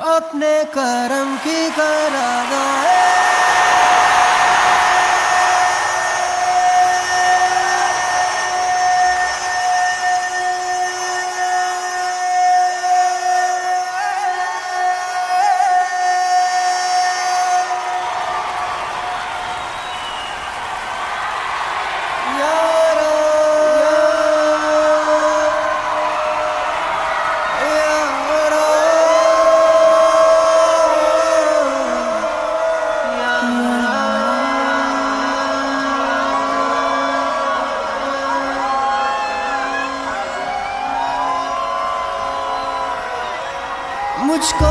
अपने कर्म की करादा much gold.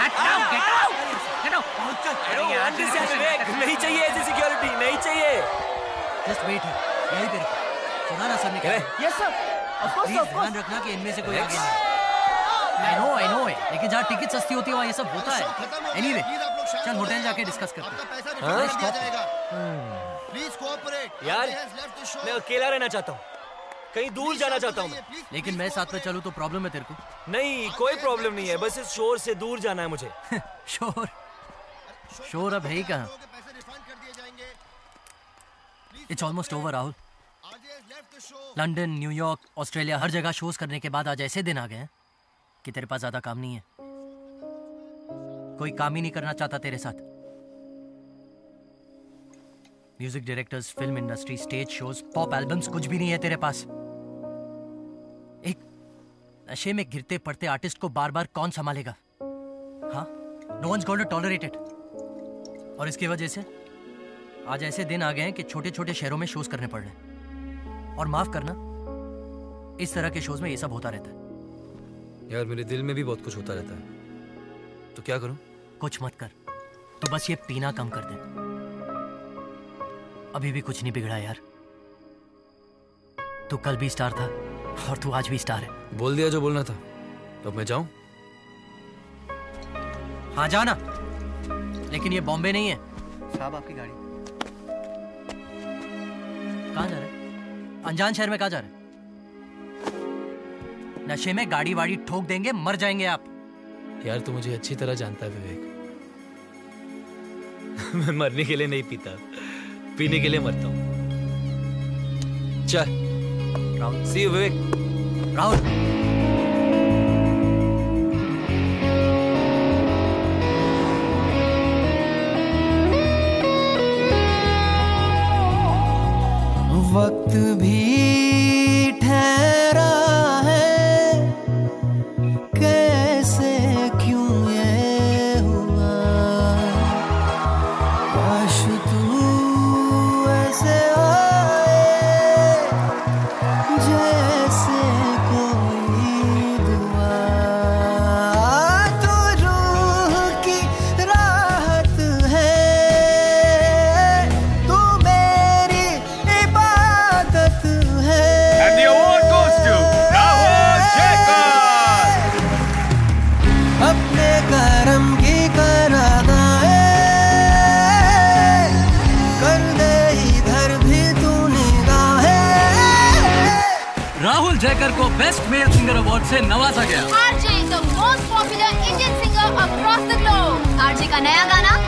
हट down get out get out अरे आज नहीं चाहिए ऐसी सिक्योरिटी नहीं चाहिए जस्ट वेट है यहीं पे रुको सुना ना सर ने कहा yes sir of course please ध्यान रखना कि इनमें से कोई आगे आई नो आई नो लेकिन जहाँ टिकट सस्ती होती है वहाँ ये सब होता है। एनीवे चल होटल जाके डिस्कस करते हैं। हाँ? प्लीज़ कोऑपरेट यार मैं अकेला रहना चाहता हूँ। कहीं दूर जाना चाहता हूँ मैं लेकिन मैं साथ में चलूँ तो प्रॉब्लम है तेरे को। नहीं कोई प्रॉब्लम नहीं है बस इस शोर से दूर जाना है मुझे। शोर। शोर अब है ही कहाँ? It's almost over Rahul London New York Australia हर जगह शोज़ करने के बाद आज ऐसे दिन आ गए हैं कि तेरे पास ज़्यादा काम नहीं है। कोई काम ही नहीं करना चाहता तेरे साथ। Music directors film industry stage shows pop albums कुछ भी नहीं है तेरे पास। नशे में गिरते पड़ते आर्टिस्ट को बार बार कौन संभालेगा? हाँ नो to tolerate it. और इसकी वजह से आज ऐसे दिन आ गए हैं कि छोटे छोटे शहरों में शोज़ करने पड़ रहे हैं। और माफ़ करना इस तरह के शोज़ में ये सब होता रहता है। यार मेरे दिल में भी बहुत कुछ होता रहता है। तो क्या करूँ? कुछ मत कर। तो बस ये पीना कम कर दे। अभी भी कुछ नहीं बिगड़ा यार। तू कल भी स्टार था। और तू आज भी स्टार है। बोल दिया जो बोलना था। तो अब मैं जाऊँ? हाँ जाना लेकिन ये बॉम्बे नहीं है। साहब आपकी गाड़ी। कहाँ जा रहे हैं? अनजान शहर में कहाँ जा रहे हैं? नशे में गाड़ी वाड़ी ठोक देंगे मर जाएँगे आप। यार तू मुझे अच्छी तरह जानता है विवेक। मैं मरने के लिए नहीं पीता। पीने के लिए मरता हूँ। चल। राहुल सी यू विवेक राहुल जयकर को बेस्ट मेल सिंगर अवार्ड से नवाजा गया RJ, the most popular Indian singer across the globe. RJ का नया गाना